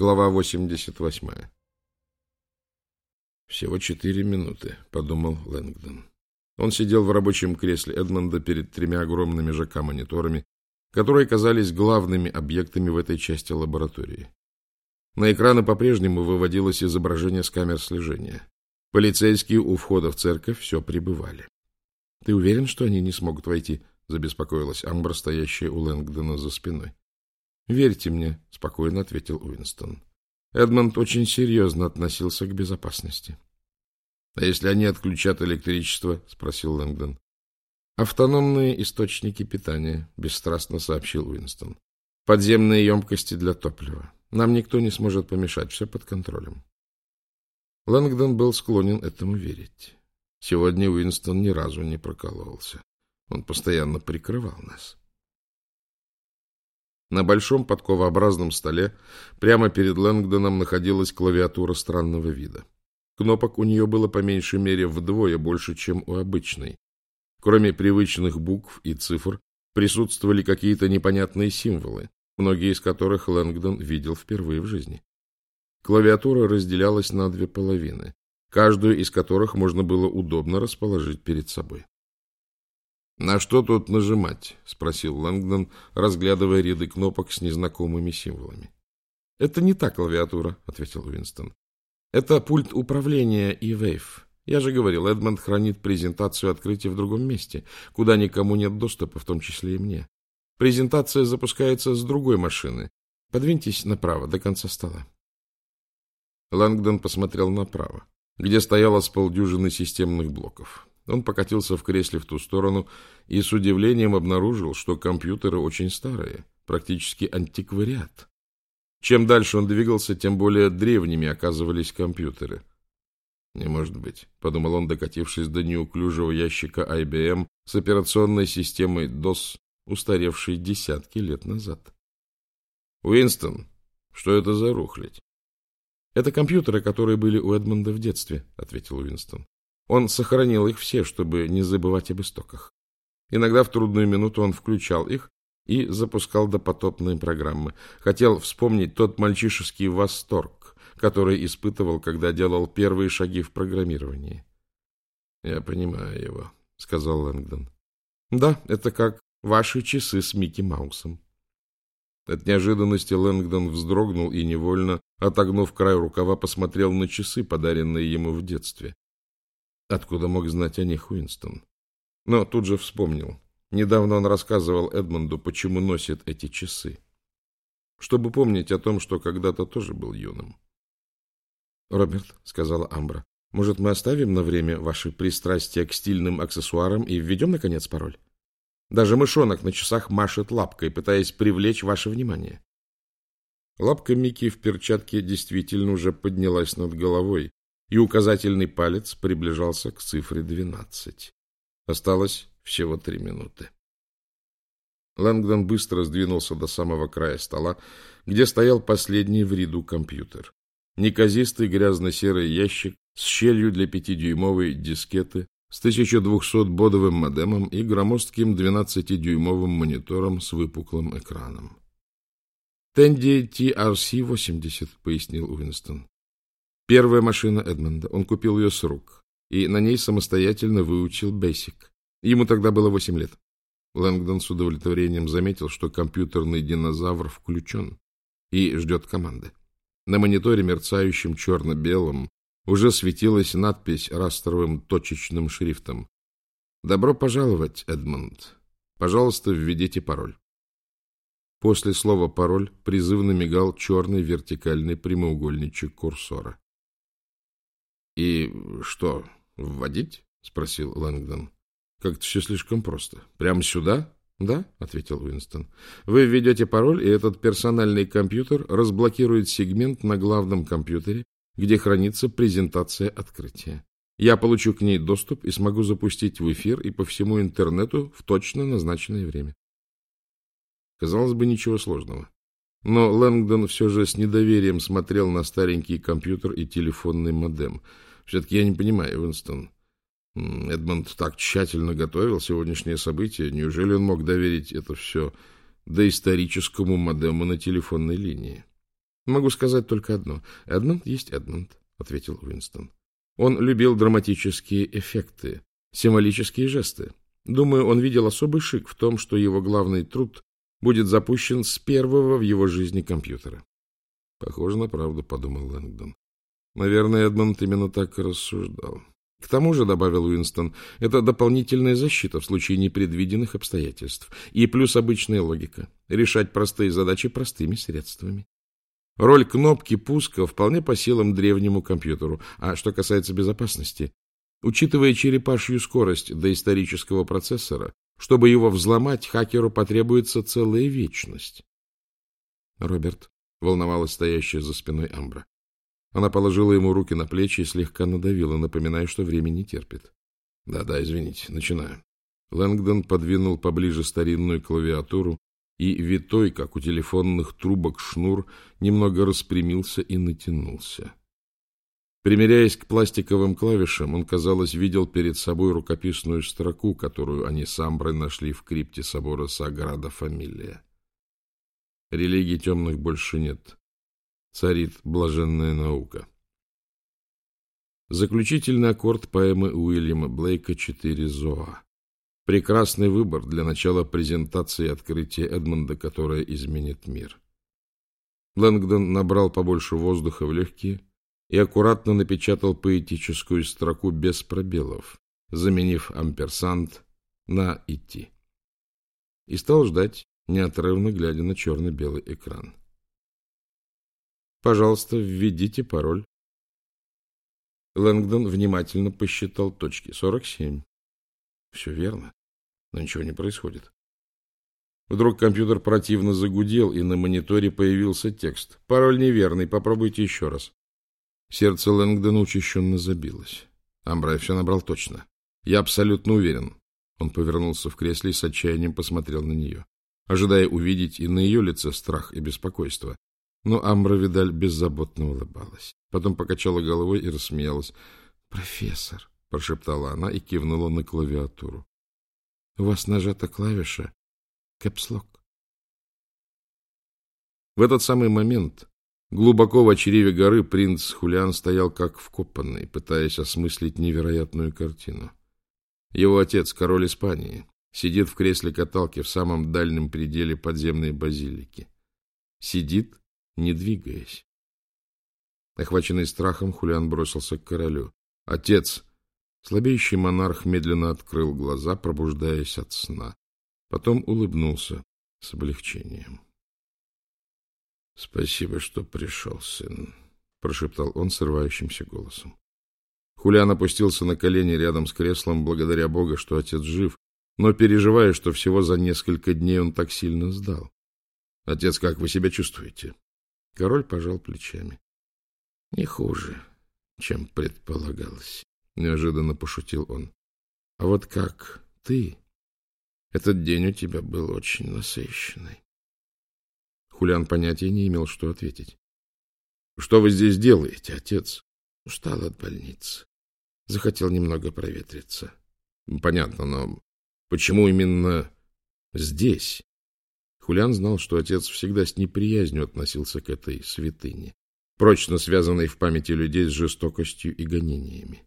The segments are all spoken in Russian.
Глава 88. «Всего четыре минуты», — подумал Лэнгдон. Он сидел в рабочем кресле Эдмонда перед тремя огромными ЖК-мониторами, которые казались главными объектами в этой части лаборатории. На экраны по-прежнему выводилось изображение с камер слежения. Полицейские у входа в церковь все прибывали. — Ты уверен, что они не смогут войти? — забеспокоилась Амбра, стоящая у Лэнгдона за спиной. Верьте мне, — спокойно ответил Уинстон. Эдмонд очень серьезно относился к безопасности. — А если они отключат электричество? — спросил Лэнгдон. — Автономные источники питания, — бесстрастно сообщил Уинстон. — Подземные емкости для топлива. Нам никто не сможет помешать, все под контролем. Лэнгдон был склонен этому верить. Сегодня Уинстон ни разу не прокололся. Он постоянно прикрывал нас. На большом подковообразном столе прямо перед Лэнгдоном находилась клавиатура странного вида. Кнопок у нее было по меньшей мере вдвое больше, чем у обычной. Кроме привычных букв и цифр, присутствовали какие-то непонятные символы, многие из которых Лэнгдон видел впервые в жизни. Клавиатура разделялась на две половины, каждую из которых можно было удобно расположить перед собой. «На что тут нажимать?» — спросил Лэнгдон, разглядывая ряды кнопок с незнакомыми символами. «Это не та клавиатура», — ответил Уинстон. «Это пульт управления E-Wave. Я же говорил, Эдмонд хранит презентацию открытия в другом месте, куда никому нет доступа, в том числе и мне. Презентация запускается с другой машины. Подвиньтесь направо, до конца стола». Лэнгдон посмотрел направо, где стояло с полдюжины системных блоков. Он покатился в кресле в ту сторону и с удивлением обнаружил, что компьютеры очень старые, практически антиквариат. Чем дальше он двигался, тем более древними оказывались компьютеры. «Не может быть», — подумал он, докатившись до неуклюжего ящика IBM с операционной системой DOS, устаревшей десятки лет назад. «Уинстон, что это за рухлядь?» «Это компьютеры, которые были у Эдмонда в детстве», — ответил Уинстон. Он сохранил их все, чтобы не забывать об истоках. Иногда в трудную минуту он включал их и запускал допотопные программы. Хотел вспомнить тот мальчишеский восторг, который испытывал, когда делал первые шаги в программировании. — Я понимаю его, — сказал Лэнгдон. — Да, это как ваши часы с Микки Маусом. От неожиданности Лэнгдон вздрогнул и невольно, отогнув край рукава, посмотрел на часы, подаренные ему в детстве. Откуда мог знать о них Уинстон? Но тут же вспомнил. Недавно он рассказывал Эдмонду, почему носит эти часы. Чтобы помнить о том, что когда-то тоже был юным. — Роберт, — сказала Амбра, — может, мы оставим на время ваши пристрастия к стильным аксессуарам и введем, наконец, пароль? Даже мышонок на часах машет лапкой, пытаясь привлечь ваше внимание. Лапка Микки в перчатке действительно уже поднялась над головой, и указательный палец приближался к цифре 12. Осталось всего три минуты. Лэнгдон быстро сдвинулся до самого края стола, где стоял последний в ряду компьютер. Неказистый грязно-серый ящик с щелью для пятидюймовой дискеты, с 1200-бодовым модемом и громоздким 12-дюймовым монитором с выпуклым экраном. «Тенди TRC-80», — пояснил Уинстон. Первая машина Эдмонда. Он купил ее с рук. И на ней самостоятельно выучил Basic. Ему тогда было восемь лет. Лэнгдон с удовлетворением заметил, что компьютерный динозавр включен и ждет команды. На мониторе, мерцающем черно-белым, уже светилась надпись растровым точечным шрифтом. «Добро пожаловать, Эдмонд. Пожалуйста, введите пароль». После слова «пароль» призывно мигал черный вертикальный прямоугольничек курсора. И что, вводить? спросил Лэнгдон. Как-то все слишком просто. Прямо сюда? Да, ответил Уинстон. Вы введете пароль, и этот персональный компьютер разблокирует сегмент на главном компьютере, где хранится презентация открытия. Я получу к ней доступ и смогу запустить в эфир и по всему интернету в точно назначенное время. Казалось бы, ничего сложного. Но Лэнгдон все же с недоверием смотрел на старенький компьютер и телефонный модем — все-таки я не понимаю, Уинстон. Эдмонд так тщательно готовил сегодняшнее событие. Неужели он мог доверить это все доисторическому модему на телефонной линии? Могу сказать только одно. Эдмонд есть Эдмонд, — ответил Уинстон. Он любил драматические эффекты, символические жесты. Думаю, он видел особый шик в том, что его главный труд будет запущен с первого в его жизни компьютера. Похоже на правду, — подумал Лэнгдон. Наверное, Эдмонд именно так и рассуждал. К тому же, — добавил Уинстон, — это дополнительная защита в случае непредвиденных обстоятельств. И плюс обычная логика. Решать простые задачи простыми средствами. Роль кнопки пуска вполне по силам древнему компьютеру. А что касается безопасности, учитывая черепашью скорость доисторического процессора, чтобы его взломать, хакеру потребуется целая вечность. Роберт, волновалась стоящая за спиной Амбра. Она положила ему руки на плечи и слегка надавила, напоминая, что время не терпит. Да-да, извините, начинаю. Лэнгдон подвинул поближе старинную клавиатуру, и витой, как у телефонных трубок, шнур немного распрямился и натянулся. Примеряясь к пластиковым клавишам, он, казалось, видел перед собой рукописную строку, которую они с Амброй нашли в крипте собора Саграда Фамилия. Религии темных больше нет. Царит блаженная наука. Заключительный аккорд поэмы Уильяма Блейка «Четыре зоа». Прекрасный выбор для начала презентации открытия Эдмонда, которая изменит мир. Лэнгдон набрал побольше воздуха в легкие и аккуратно напечатал поэтическую строку без пробелов, заменив амперсант на «идти». И стал ждать, неотрывно глядя на черно-белый экран. Пожалуйста, введите пароль. Лэнгдон внимательно посчитал точки. Сорок семь. Все верно, но ничего не происходит. Вдруг компьютер противно загудел, и на мониторе появился текст. Пароль неверный, попробуйте еще раз. Сердце Лэнгдона учащенно забилось. Амбрай все набрал точно. Я абсолютно уверен. Он повернулся в кресле и с отчаянием посмотрел на нее ожидая увидеть и на ее лице страх и беспокойство. Но Амбра Видаль беззаботно улыбалась. Потом покачала головой и рассмеялась. — Профессор, — прошептала она и кивнула на клавиатуру. — У вас нажата клавиша кэпслок. В этот самый момент глубоко в очреве горы принц Хулиан стоял как вкопанный, пытаясь осмыслить невероятную картину. Его отец, король Испании, Сидит в кресле каталки в самом дальнем пределе подземной базилики. Сидит, не двигаясь. Охваченный страхом, Хулиан бросился к королю. «Отец!» Слабеющий монарх медленно открыл глаза, пробуждаясь от сна. Потом улыбнулся с облегчением. — Спасибо, что пришел, сын, — прошептал он срывающимся голосом. Хулиан опустился на колени рядом с креслом, благодаря Бога, что отец жив, но переживая, что всего за несколько дней он так сильно сдал. — Отец, как вы себя чувствуете? Король пожал плечами. — Не хуже, чем предполагалось, — неожиданно пошутил он. — А вот как ты? Этот день у тебя был очень насыщенный. Хулиан понятия не имел, что ответить. — Что вы здесь делаете, отец? — Устал от больницы. Захотел немного проветриться. — Понятно, но Почему именно здесь? Хулиан знал, что отец всегда с неприязнью относился к этой святыне, прочно связанной в памяти людей с жестокостью и гонениями.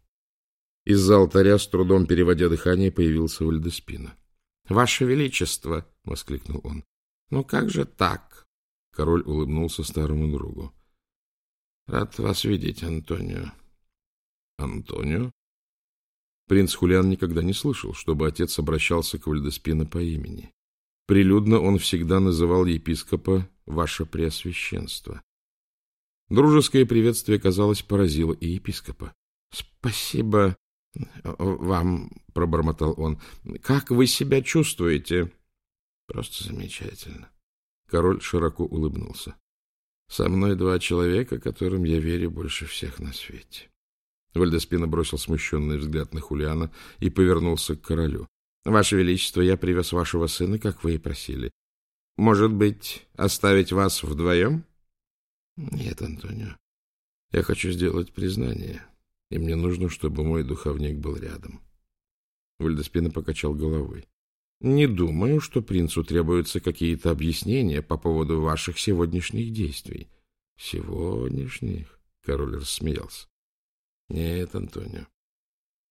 Из-за алтаря, с трудом переводя дыхание, появился Вальдеспина. — Ваше Величество! — воскликнул он. — Ну как же так? Король улыбнулся старому другу. — Рад вас видеть, Антонио. — Антонио? Принц Хулиан никогда не слышал, чтобы отец обращался к Вальдеспино по имени. Прилюдно он всегда называл епископа «Ваше Преосвященство». Дружеское приветствие, казалось, поразило и епископа. — Спасибо вам, — пробормотал он. — Как вы себя чувствуете? — Просто замечательно. Король широко улыбнулся. — Со мной два человека, которым я верю больше всех на свете. Вальдеспина бросил смущенный взгляд на Хулиана и повернулся к королю. — Ваше Величество, я привез вашего сына, как вы и просили. Может быть, оставить вас вдвоем? — Нет, Антонио. Я хочу сделать признание, и мне нужно, чтобы мой духовник был рядом. Вальдеспина покачал головой. — Не думаю, что принцу требуются какие-то объяснения по поводу ваших сегодняшних действий. Сегодняшних? Король рассмеялся. Нет, Антонио.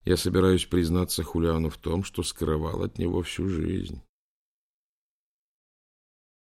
Я собираюсь признаться Хулиану в том, что скрывал от него всю жизнь.